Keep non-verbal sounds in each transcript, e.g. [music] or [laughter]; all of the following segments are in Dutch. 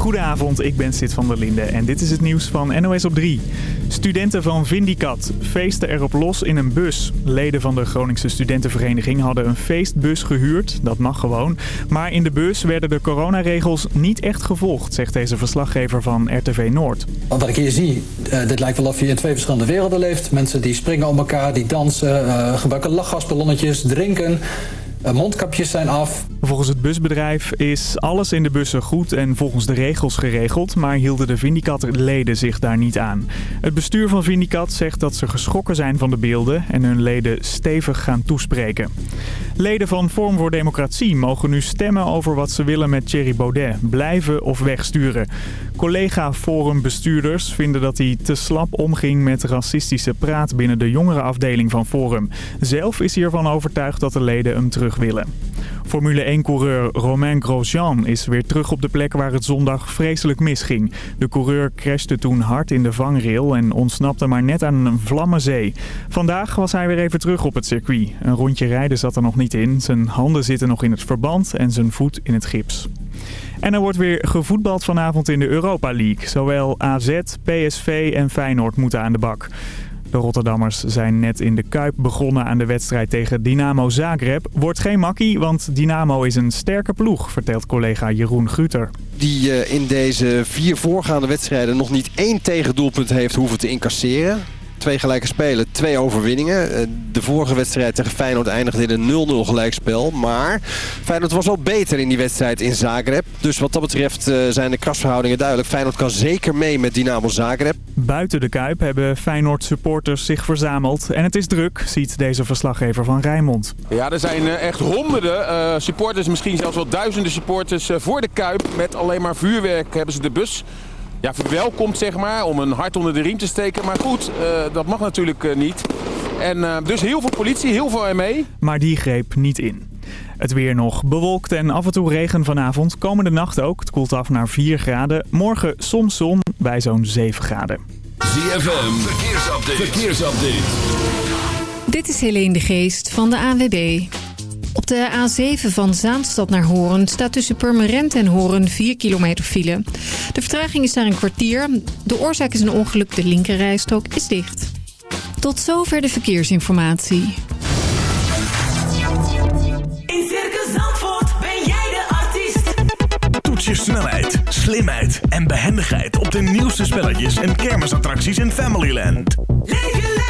Goedenavond, ik ben Sid van der Linde en dit is het nieuws van NOS op 3. Studenten van Vindicat feesten erop los in een bus. Leden van de Groningse studentenvereniging hadden een feestbus gehuurd, dat mag gewoon. Maar in de bus werden de coronaregels niet echt gevolgd, zegt deze verslaggever van RTV Noord. Wat ik hier zie, uh, dit lijkt wel of je in twee verschillende werelden leeft. Mensen die springen om elkaar, die dansen, uh, gebruiken lachgasballonnetjes, drinken... Uh, mondkapjes zijn af. Volgens het busbedrijf is alles in de bussen goed en volgens de regels geregeld, maar hielden de Vindicat-leden zich daar niet aan. Het bestuur van Vindicat zegt dat ze geschrokken zijn van de beelden en hun leden stevig gaan toespreken. Leden van Vorm voor Democratie mogen nu stemmen over wat ze willen met Thierry Baudet, blijven of wegsturen. Collega-Forum-bestuurders vinden dat hij te slap omging met racistische praat binnen de jongere afdeling van Forum. Zelf is hij ervan overtuigd dat de leden hem terug willen. Formule 1-coureur Romain Grosjean is weer terug op de plek waar het zondag vreselijk misging. De coureur crashte toen hard in de vangrail en ontsnapte maar net aan een vlammenzee. Vandaag was hij weer even terug op het circuit. Een rondje rijden zat er nog niet in. Zijn handen zitten nog in het verband en zijn voet in het gips. En er wordt weer gevoetbald vanavond in de Europa League. Zowel AZ, PSV en Feyenoord moeten aan de bak. De Rotterdammers zijn net in de Kuip begonnen aan de wedstrijd tegen Dynamo Zagreb. Wordt geen makkie, want Dynamo is een sterke ploeg, vertelt collega Jeroen Guter. Die in deze vier voorgaande wedstrijden nog niet één tegendoelpunt heeft hoeven te incasseren. Twee gelijke spelen, twee overwinningen. Eh, de vorige wedstrijd tegen Feyenoord eindigde in een 0-0 gelijkspel. Maar Feyenoord was wel beter in die wedstrijd in Zagreb. Dus wat dat betreft eh, zijn de krasverhoudingen duidelijk. Feyenoord kan zeker mee met Dynamo Zagreb. Buiten de Kuip hebben Feyenoord supporters zich verzameld. En het is druk, ziet deze verslaggever van Rijnmond. Ja, er zijn eh, echt honderden supporters, misschien zelfs wel duizenden supporters voor de Kuip. Met alleen maar vuurwerk hebben ze de bus ja, verwelkomt, zeg maar, om een hart onder de riem te steken. Maar goed, uh, dat mag natuurlijk uh, niet. En uh, dus heel veel politie, heel veel mee. Maar die greep niet in. Het weer nog bewolkt en af en toe regen vanavond. Komende nacht ook. Het koelt af naar 4 graden. Morgen soms zon bij zo'n 7 graden. ZFM, verkeersupdate. verkeersupdate. Dit is Helene de Geest van de AWB. Op de A7 van Zaanstad naar Horen staat tussen Purmerend en Horen 4 kilometer file. De vertraging is daar een kwartier. De oorzaak is een ongeluk, de linkerrijstrook is dicht. Tot zover de verkeersinformatie. In Circus Zandvoort ben jij de artiest. Toets je snelheid, slimheid en behendigheid op de nieuwste spelletjes en kermisattracties in Familyland. Leef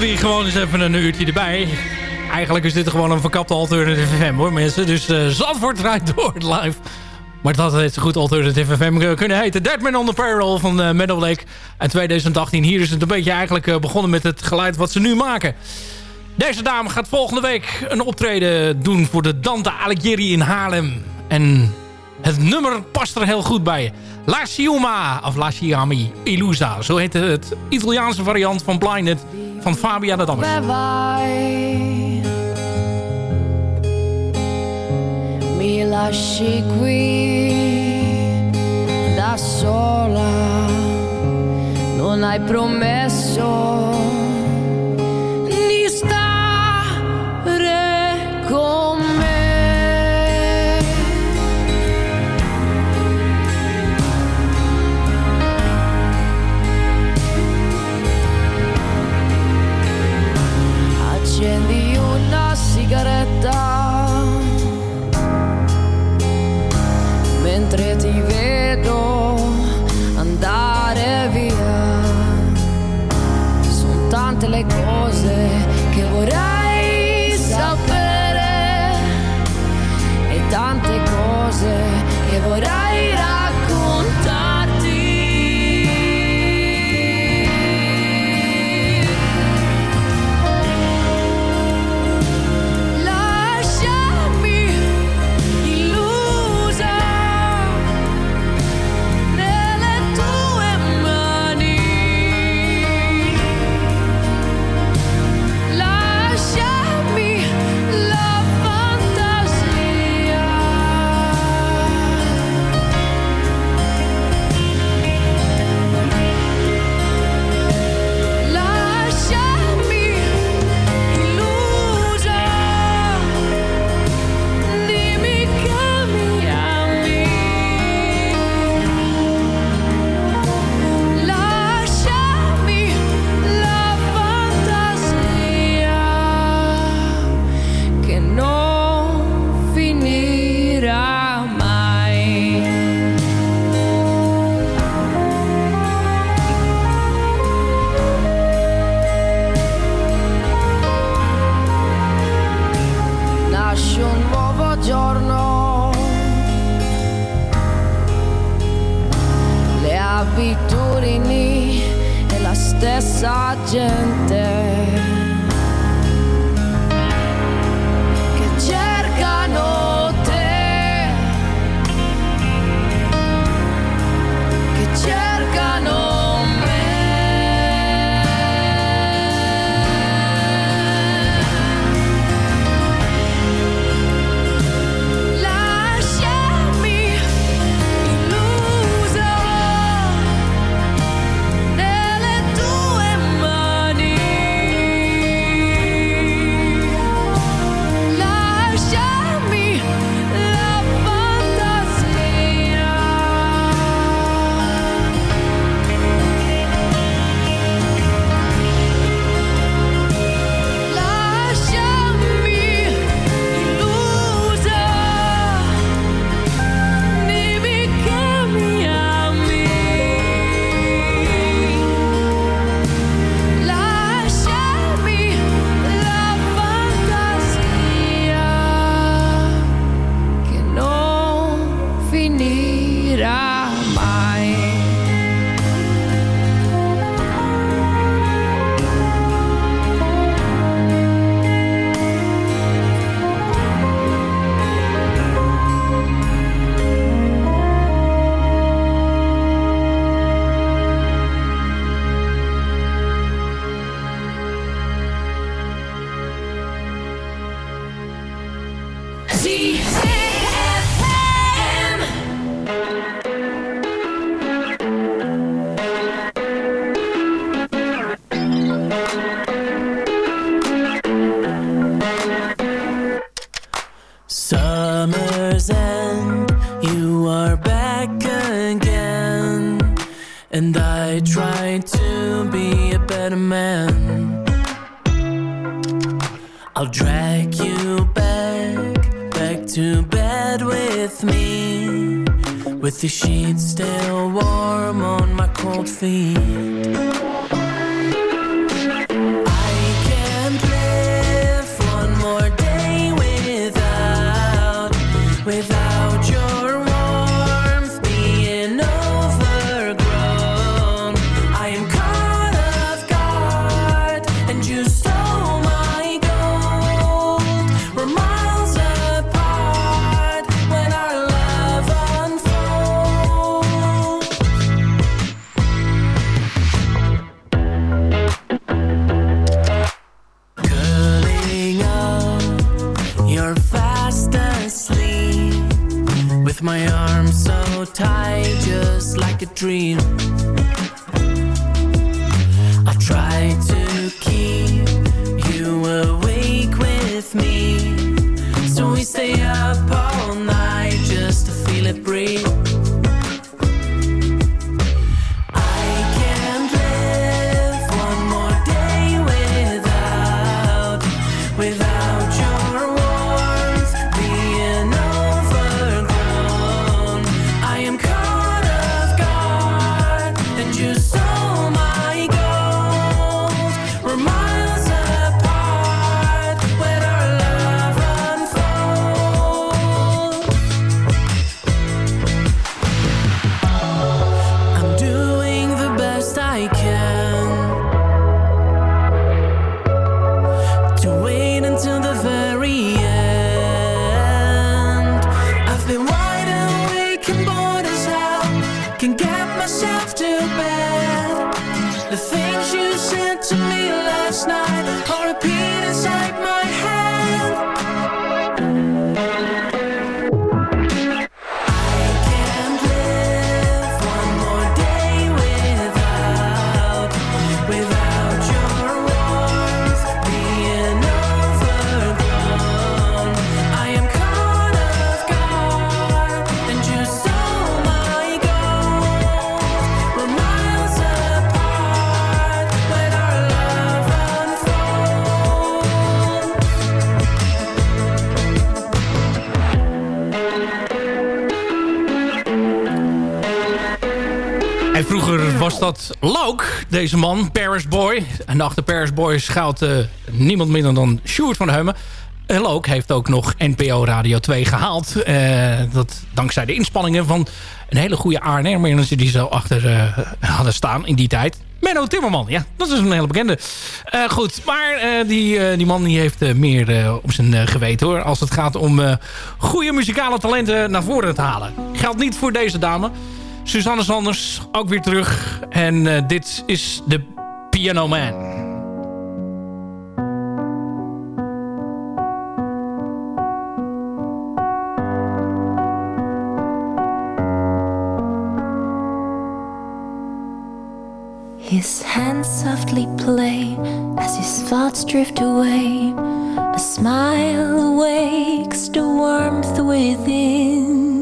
Jatten we gewoon eens even een uurtje erbij. Eigenlijk is dit gewoon een verkapte Alternative FM hoor mensen. Dus uh, Zandvoort draait door live. Maar dat het goed Alternative FM kunnen heten. Dead Man on the Parallel van uh, Meadow Lake uit 2018. Hier is het een beetje eigenlijk begonnen met het geluid wat ze nu maken. Deze dame gaat volgende week een optreden doen voor de Dante Alighieri in Haarlem. En het nummer past er heel goed bij. La Siuma, of La Siami Illusa. Zo heet het Italiaanse variant van Blinded van Fabia de Dammers. Mi lasci qui da sola, non hai promesso And I try to be a better man. I'll drag you back, back to bed with me. With the sheets still warm on my cold feet. Dream. Wait until the dat Loke, deze man, Paris Boy. En achter Paris Boy schuilt eh, niemand minder dan Sjoerd van Heumen. En Loke heeft ook nog NPO Radio 2 gehaald. Eh, dat dankzij de inspanningen van een hele goede ANR-manager... die zo achter eh, hadden staan in die tijd. Menno Timmerman, ja, dat is een hele bekende. Goed, maar die, die man die heeft meer op zijn geweten hoor. Als het gaat om goede muzikale talenten naar voren te halen. Geldt niet voor deze dame. Suzanne Sanders, ook weer terug. En eh, dit is de Piano Man. His hands softly play as his thoughts drift away. A smile awakes the warmth within.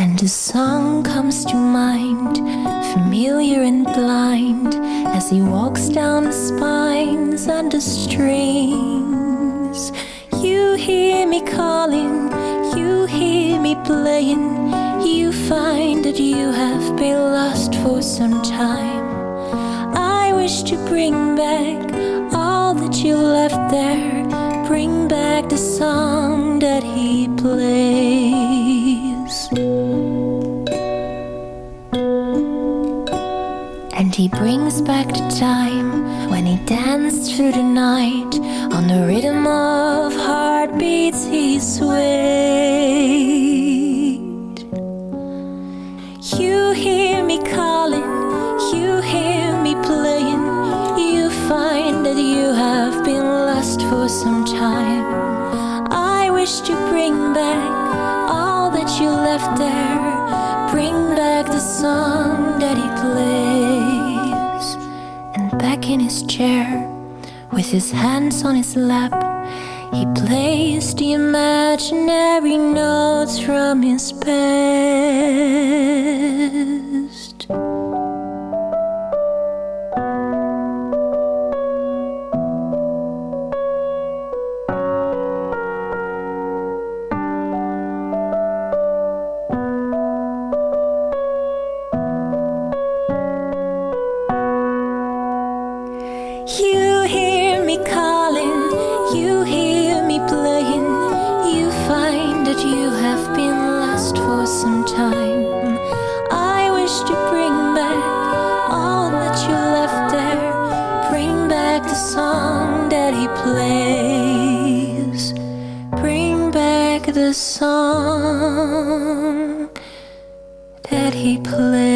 And a song comes to mind, familiar and blind, as he walks down the spines and the strings. You hear me calling, you hear me playing. You find that you have been lost for some time. I wish to bring back all that you left there. Bring back the song that he plays. He brings back the time when he danced through the night on the rhythm of heartbeats he swayed. You hear me calling, you hear me playing. You find that you have been lost for some time. I wish to bring back all that you left there. Bring back the song that he plays. In his chair, with his hands on his lap, he plays the imaginary notes from his past. The song that he plays.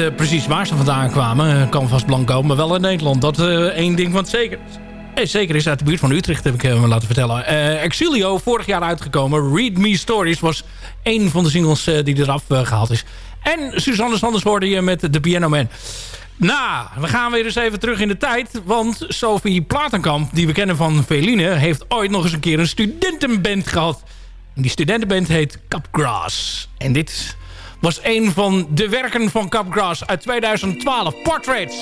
Eh, precies waar ze vandaan kwamen. Eh, Canvas Blanco, maar wel in Nederland. Dat eh één ding wat zeker is. Eh, zeker is uit de buurt van Utrecht, heb ik me laten vertellen. Exilio, vorig jaar uitgekomen. Read Me Stories was één van de singles die eraf eh, gehaald is. En Suzanne Sanders hoorde je met de Piano Man. Nou, we gaan weer eens even terug in de tijd. Want Sophie Platenkamp, die we kennen van Veline... heeft ooit nog eens een keer een studentenband gehad. En die studentenband heet Capgrass. En dit was een van de werken van Capgrass uit 2012. Portraits.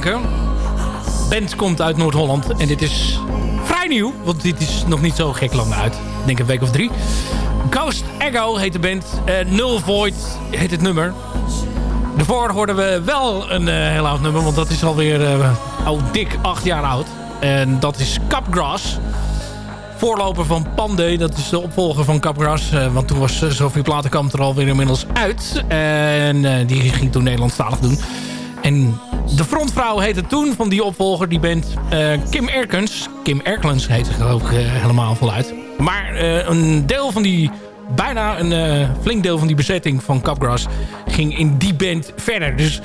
Klanken. Band komt uit Noord-Holland en dit is vrij nieuw, want dit is nog niet zo gek lang uit. Ik denk een week of drie. Ghost Echo heet de band. Uh, Null Void heet het nummer. Daarvoor hoorden we wel een uh, heel oud nummer, want dat is alweer uh, al dik acht jaar oud. En dat is Capgrass. Voorloper van Pandey, dat is de opvolger van Capgras. Uh, want toen was Sophie Platenkamp er alweer inmiddels uit. En die ging toen Nederlandstalig doen. De frontvrouw heette toen van die opvolger, die band eh, Kim Erkens. Kim Erkens heet ze geloof ik eh, helemaal voluit. Maar eh, een deel van die, bijna een flink deel van die bezetting van Capgras ging in die band verder. Dus,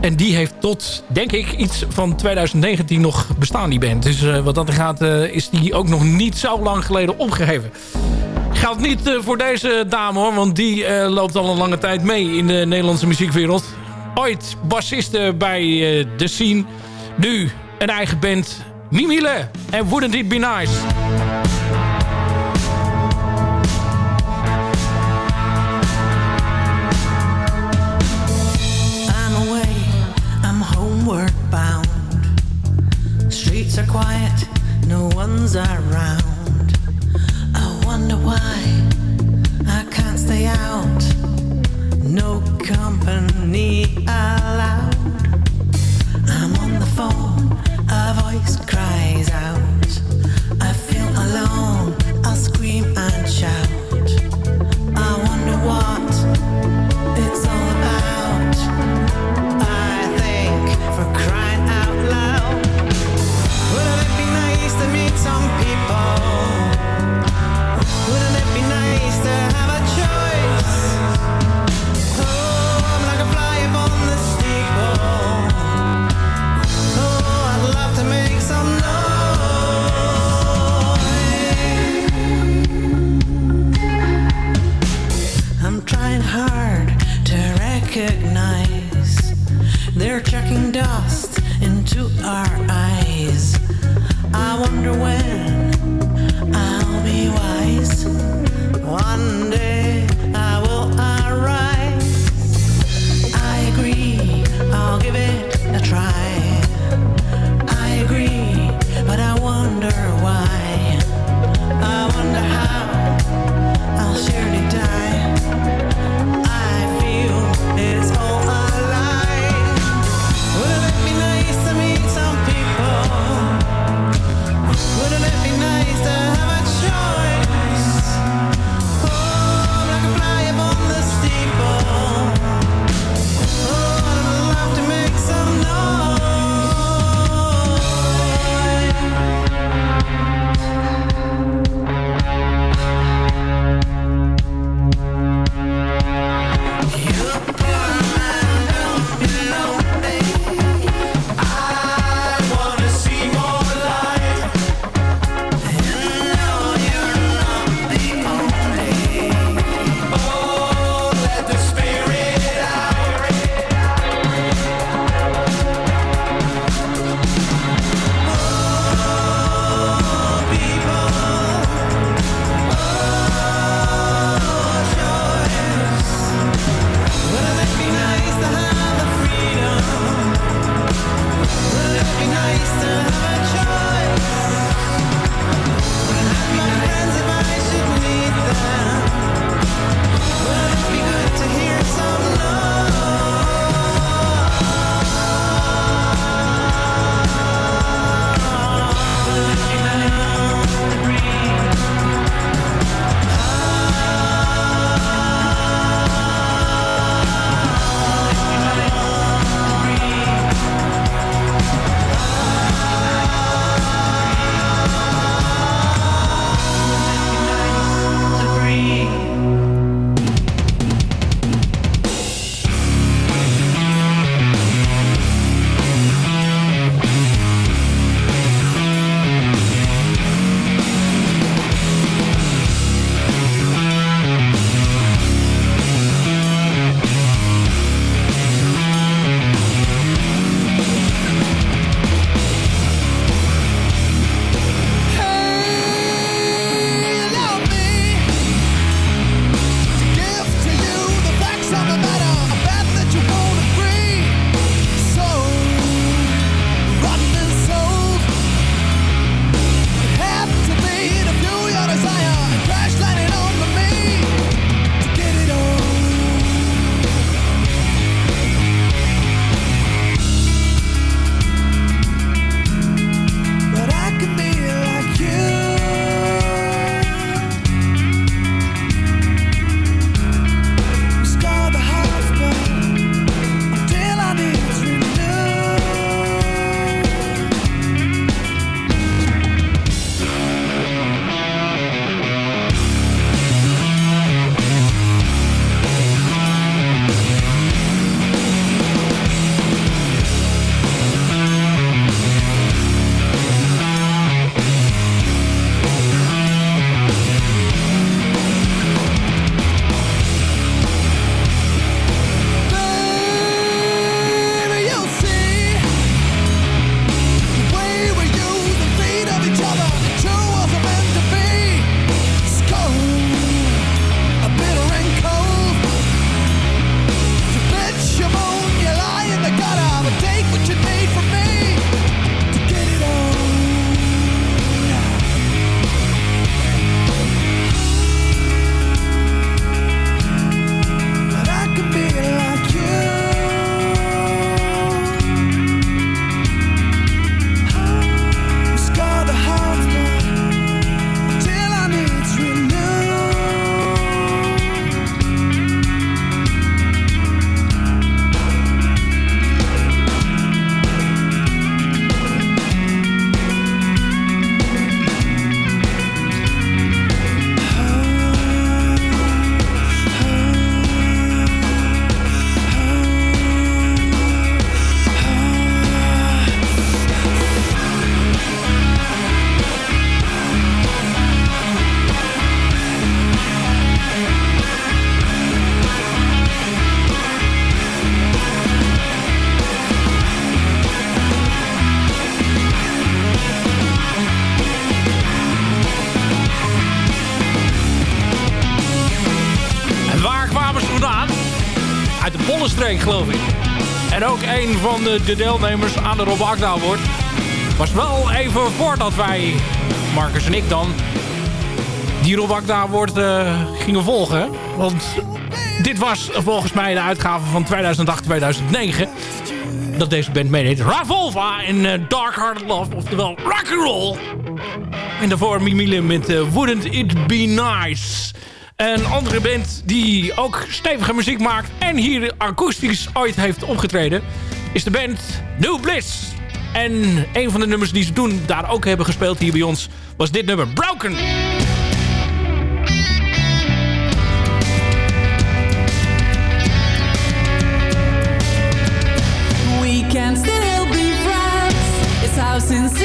en die heeft tot, denk ik, iets van 2019 nog bestaan, die band. Dus wat dat gaat, is die ook nog niet zo lang geleden opgeheven geldt niet voor deze dame hoor, want die loopt al een lange tijd mee in de Nederlandse muziekwereld ooit bassisten bij uh, The Scene. Nu een eigen band. Mimile en Wouldn't It Be Nice. I'm away I'm home workbound. Streets are quiet, no one's around. I wonder why I can't stay out. no company allowed. En ook een van de, deelnemers aan de Rob wordt. Was wel even voordat wij, Marcus en ik dan, die Rob Akda wordt eh, gingen volgen. Want dit was volgens mij de uitgave van 2008-2009. Dat deze band meeneemt: Ravolva in eh, Dark Hearted Love, oftewel Rock'n'Roll. En daarvoor Mimile met uh, Wouldn't It Be Nice. Een andere band die ook stevige muziek maakt en hier akoestisch ooit heeft opgetreden, is de band New Bliss. En een van de nummers die ze toen daar ook hebben gespeeld hier bij ons, was dit nummer Broken. We can still be friends. It's how since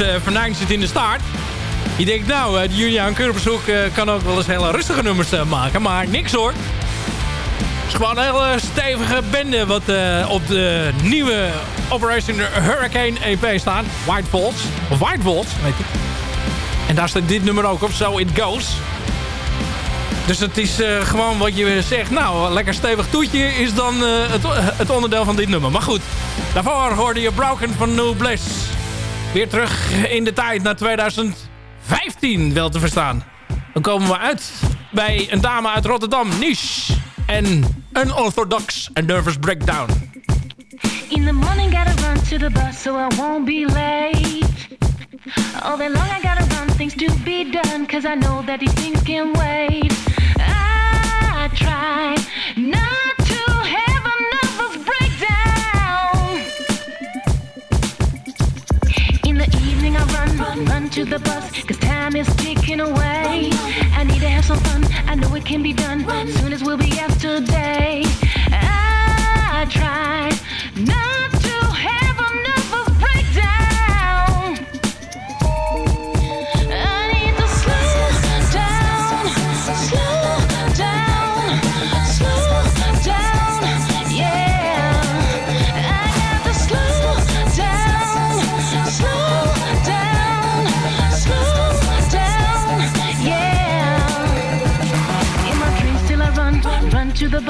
uh, venijn zit in de staart. Je denkt, nou, uh, Julian Kurbershoek uh, kan ook wel eens hele rustige nummers maken. Maar niks hoor. Het is gewoon een hele stevige bende wat op de nieuwe Operation Hurricane EP staat. White Volts. Of White Volts, weet ik. En daar staat dit nummer ook op, So It Goes. Dus het is gewoon wat je zegt. Nou, lekker stevig toetje is dan het, het onderdeel van dit nummer. Maar goed, daarvoor hoorde je Broken van New Bliss. Weer terug in de tijd naar 2015 wel te verstaan. Dan komen we uit bij een dame uit Rotterdam, Niche. En Unorthodox and Nervous Breakdown. In the morning, gotta run to the bus so I won't be late. All day long, I gotta run things to be done, cause I know that these things can wait. I try not run, to the bus, cause time is ticking away. I need to have some fun, I know it can be done, soon as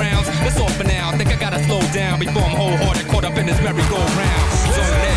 grounds? That's all for now. Think I gotta slow down before I'm wholehearted, caught up in this merry-go-round. So now.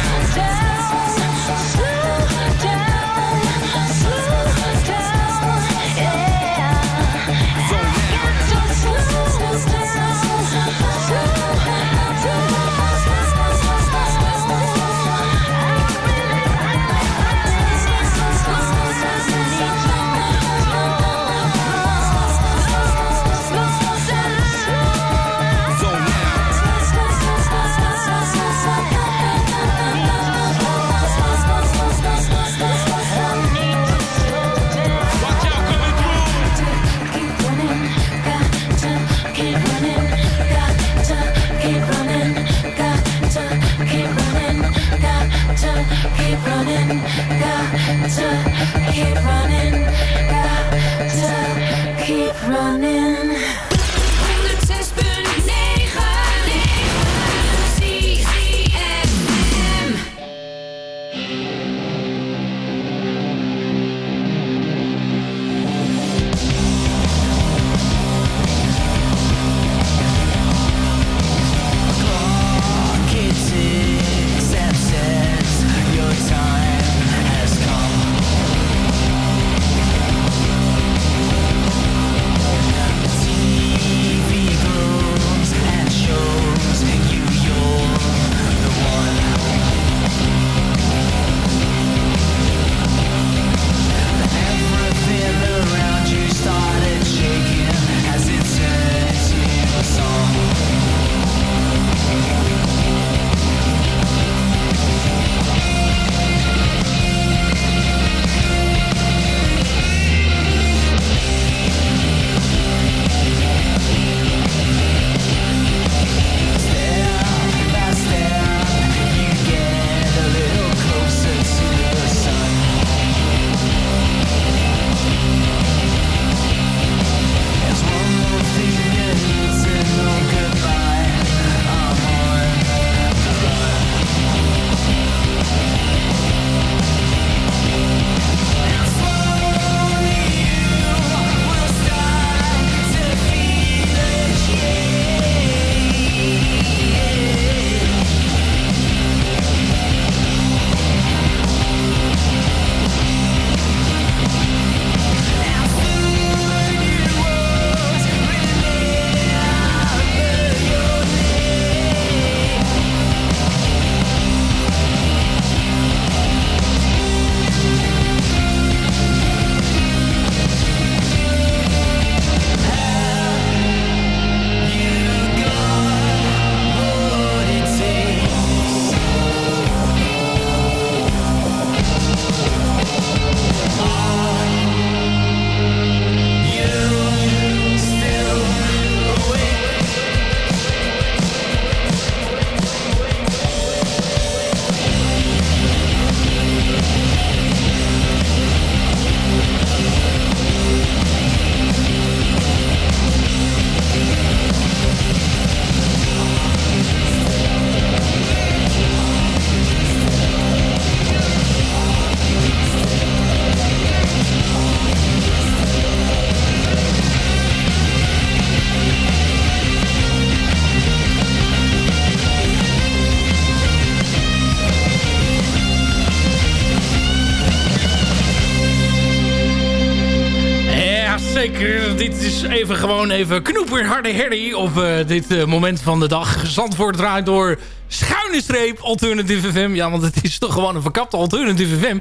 Even gewoon even knoeper harde herrie op eh, dit eh, moment van de dag. Zandvoort draait door schuine streep Alternative FM. Ja, want het is toch gewoon een verkapte Alternative FM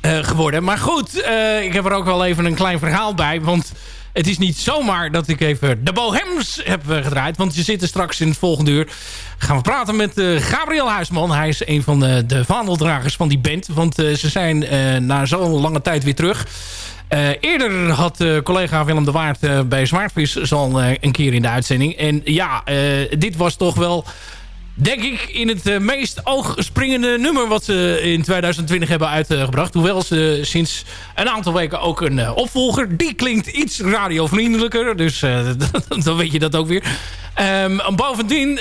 eh, geworden. Maar goed, ik heb er ook wel even een klein verhaal bij. Want het is niet zomaar dat ik even de Bohems heb gedraaid. Want je zit er straks in het volgende uur. Gaan we praten met Gabriel Huisman. Hij is een van de, de vaandeldragers van die band. Want ze zijn na zo'n lange tijd weer terug. Eh, eerder had uh, collega Willem de Waard uh, bij Zwaardvis al een keer in de uitzending. En ja, dit was toch wel denk ik, in het meest oogspringende nummer... wat ze in 2020 hebben uitgebracht. Hoewel ze sinds een aantal weken ook een opvolger... die klinkt iets radiovriendelijker. Dus [laughs] dan weet je dat ook weer. Um, bovendien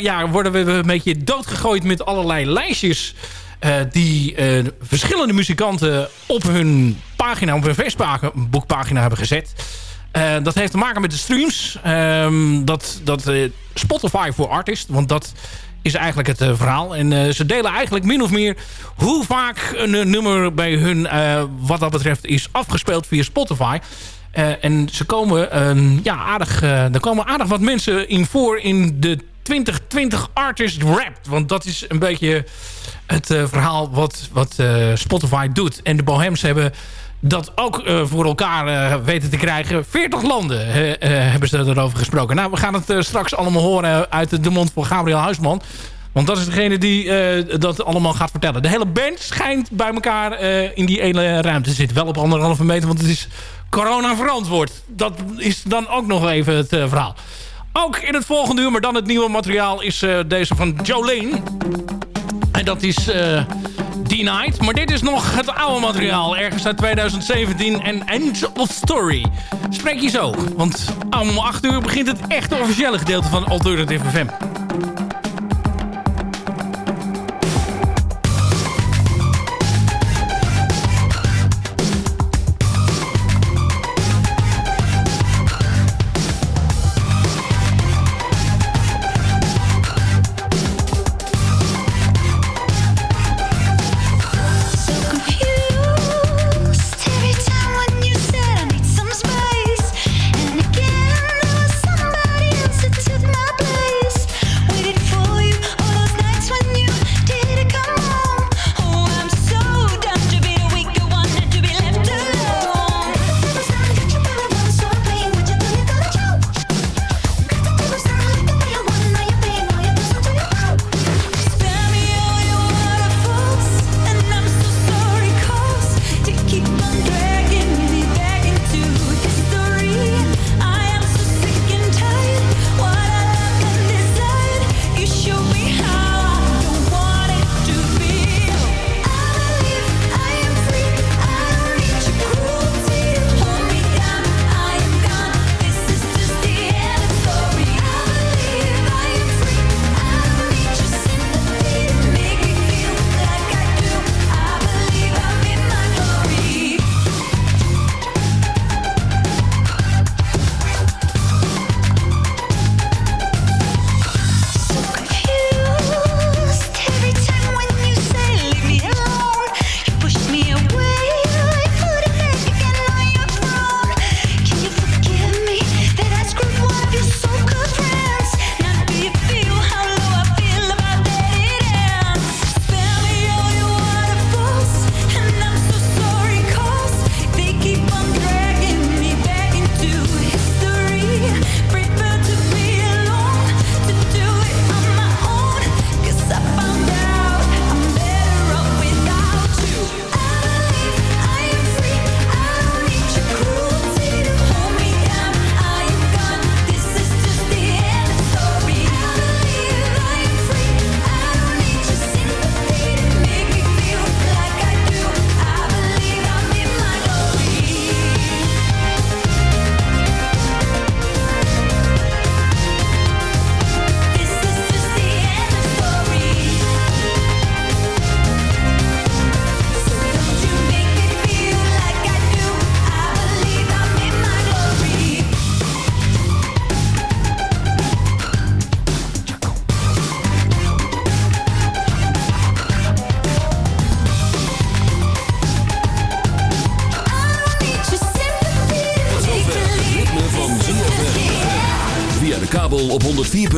ja, worden we een beetje doodgegooid met allerlei lijstjes... die verschillende muzikanten op hun pagina, op hun Facebookpagina hebben gezet... Uh, dat heeft te maken met de streams. Um, dat dat Spotify voor artists. Want dat is eigenlijk het verhaal. En ze delen eigenlijk min of meer hoe vaak een nummer bij hun wat dat betreft is afgespeeld via Spotify. En ze komen, um, ja, aardig, er komen aardig wat mensen in voor in de 2020 Artist Rap. Want dat is een beetje het verhaal wat, wat Spotify doet. En de Bohems hebben dat ook voor elkaar weten te krijgen. 40 landen hebben ze erover gesproken. Nou, we gaan het straks allemaal horen uit de mond van Gabriel Huisman. Want dat is degene die dat allemaal gaat vertellen. De hele band schijnt bij elkaar in die ene ruimte te zitten. Wel op anderhalve meter, want het is corona verantwoord. Dat is dan ook nog even het verhaal. Ook in het volgende uur, maar dan het nieuwe materiaal... is deze van Jolene. En dat is... Denied. Maar dit is nog het oude materiaal. Ergens uit 2017 en End of Story. Spreek je zo. Want om 8 uur begint het echte officiële gedeelte van Alternative FM.